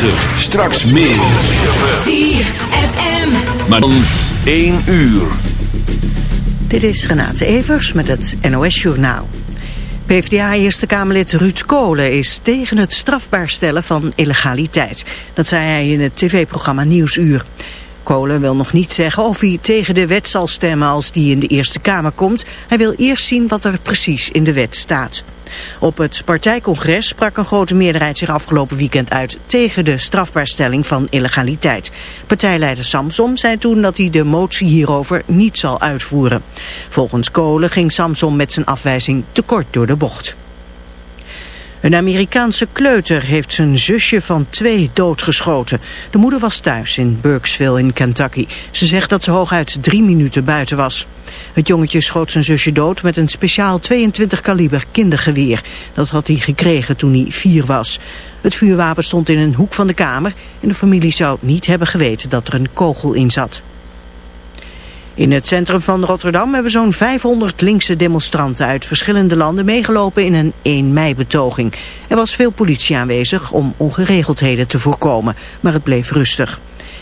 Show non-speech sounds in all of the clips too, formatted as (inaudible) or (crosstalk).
9. Straks meer. 4FM. Maar dan 1 uur. Dit is Renate Evers met het NOS Journaal. PvdA Eerste Kamerlid Ruud Kolen is tegen het strafbaar stellen van illegaliteit. Dat zei hij in het tv-programma Nieuwsuur. Kolen wil nog niet zeggen of hij tegen de wet zal stemmen als die in de Eerste Kamer komt. Hij wil eerst zien wat er precies in de wet staat. Op het partijcongres sprak een grote meerderheid zich afgelopen weekend uit tegen de strafbaarstelling van illegaliteit. Partijleider Samsom zei toen dat hij de motie hierover niet zal uitvoeren. Volgens Kolen ging Samsom met zijn afwijzing tekort door de bocht. Een Amerikaanse kleuter heeft zijn zusje van twee doodgeschoten. De moeder was thuis in Burkesville in Kentucky. Ze zegt dat ze hooguit drie minuten buiten was. Het jongetje schoot zijn zusje dood met een speciaal 22 kaliber kindergeweer. Dat had hij gekregen toen hij vier was. Het vuurwapen stond in een hoek van de kamer en de familie zou niet hebben geweten dat er een kogel in zat. In het centrum van Rotterdam hebben zo'n 500 linkse demonstranten uit verschillende landen meegelopen in een 1 mei-betoging. Er was veel politie aanwezig om ongeregeldheden te voorkomen, maar het bleef rustig.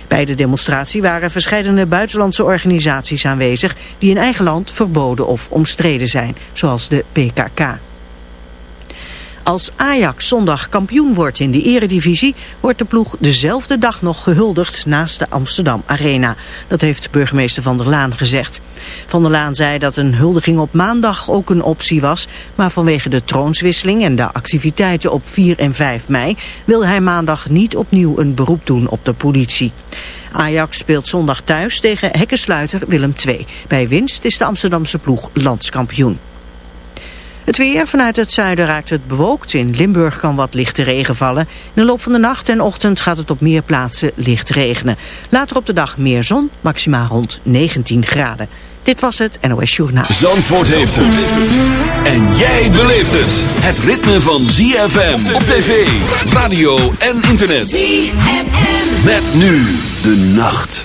Bij de demonstratie waren verschillende buitenlandse organisaties aanwezig die in eigen land verboden of omstreden zijn, zoals de PKK. Als Ajax zondag kampioen wordt in de eredivisie... wordt de ploeg dezelfde dag nog gehuldigd naast de Amsterdam Arena. Dat heeft burgemeester Van der Laan gezegd. Van der Laan zei dat een huldiging op maandag ook een optie was... maar vanwege de troonswisseling en de activiteiten op 4 en 5 mei... wil hij maandag niet opnieuw een beroep doen op de politie. Ajax speelt zondag thuis tegen hekkensluiter Willem II. Bij winst is de Amsterdamse ploeg landskampioen. Het weer vanuit het zuiden raakt het bewolkt. In Limburg kan wat lichte regen vallen. In de loop van de nacht en ochtend gaat het op meer plaatsen licht regenen. Later op de dag meer zon, maximaal rond 19 graden. Dit was het NOS Journaal. Zandvoort heeft het. En jij beleeft het. Het ritme van ZFM op tv, radio en internet. ZFM. Met nu de nacht.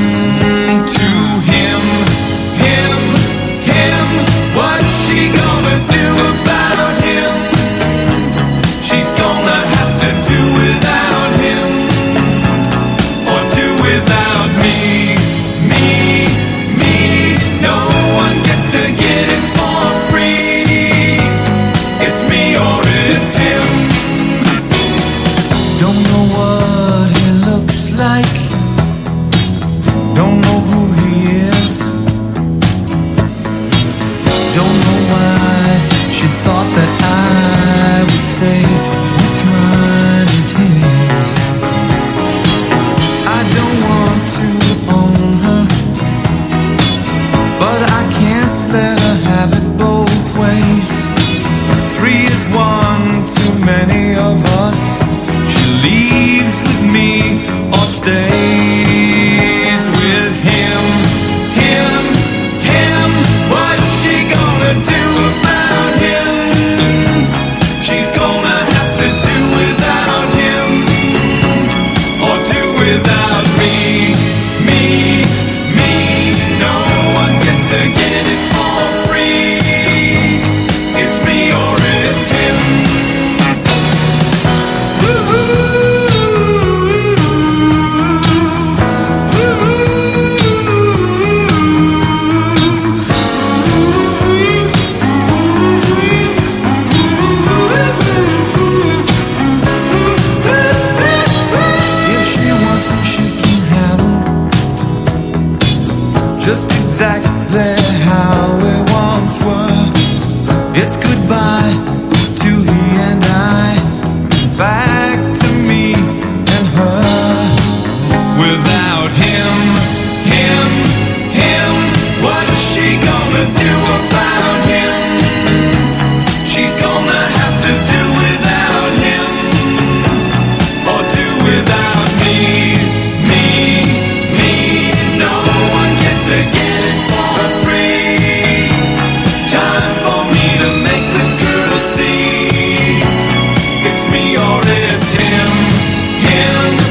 Don't know down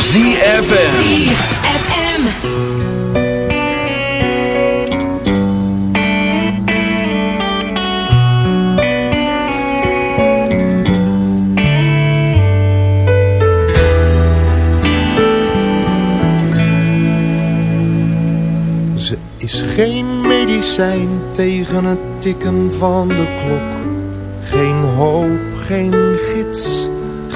ZFM. Geen medicijn tegen het tikken van de klok. Geen hoop, geen gids,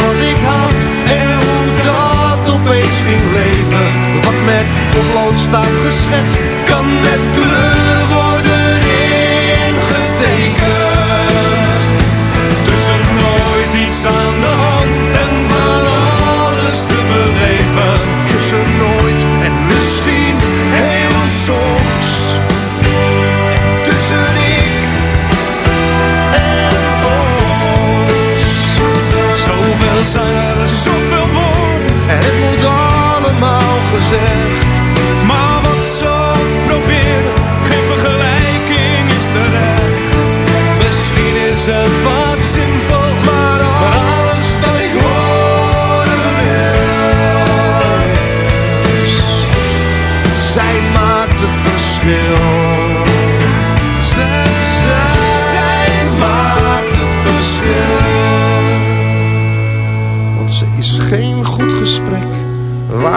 wat ik had En hoe dat opeens ging leven. Wat met potlood staat geschetst Kan met kleur worden ingetekend. Tussen nooit iets aan de hand En van alles te beleven zanger, een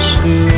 Money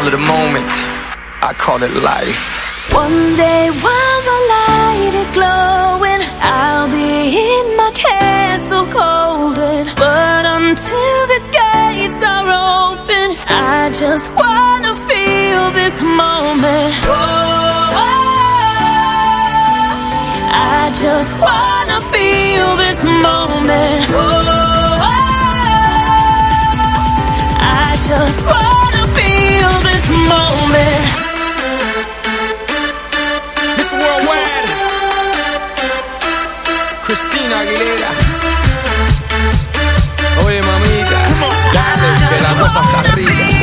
call it a moment, I call it life. One day while the light is glowing, I'll be in my castle golden. But until the gates are open, I just wanna feel this moment. Oh, I just wanna feel this moment. Christina Aguilera. Oye, mamita, dale, que la cosa está rica.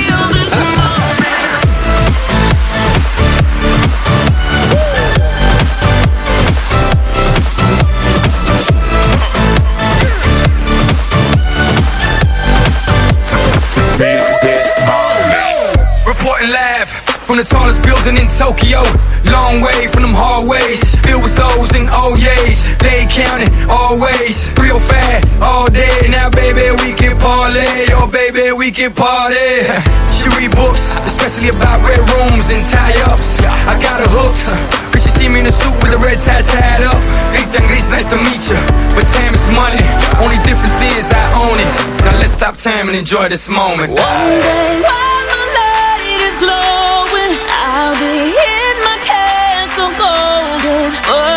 From the tallest building in Tokyo. Long way from them hallways. Filled with O's and oh O's. They counting always. Real fat all day. Now, baby, we can parlay. Oh, baby, we can party. (laughs) She read books, especially about red rooms and tie ups. I got her hooked. (laughs) Cause she see me in a suit with a red tie tied up. Rita Gris, nice to meet you. But time is money. Only difference is I own it. Now let's stop time and enjoy this moment. One day while the light is glowing, cold. Oh.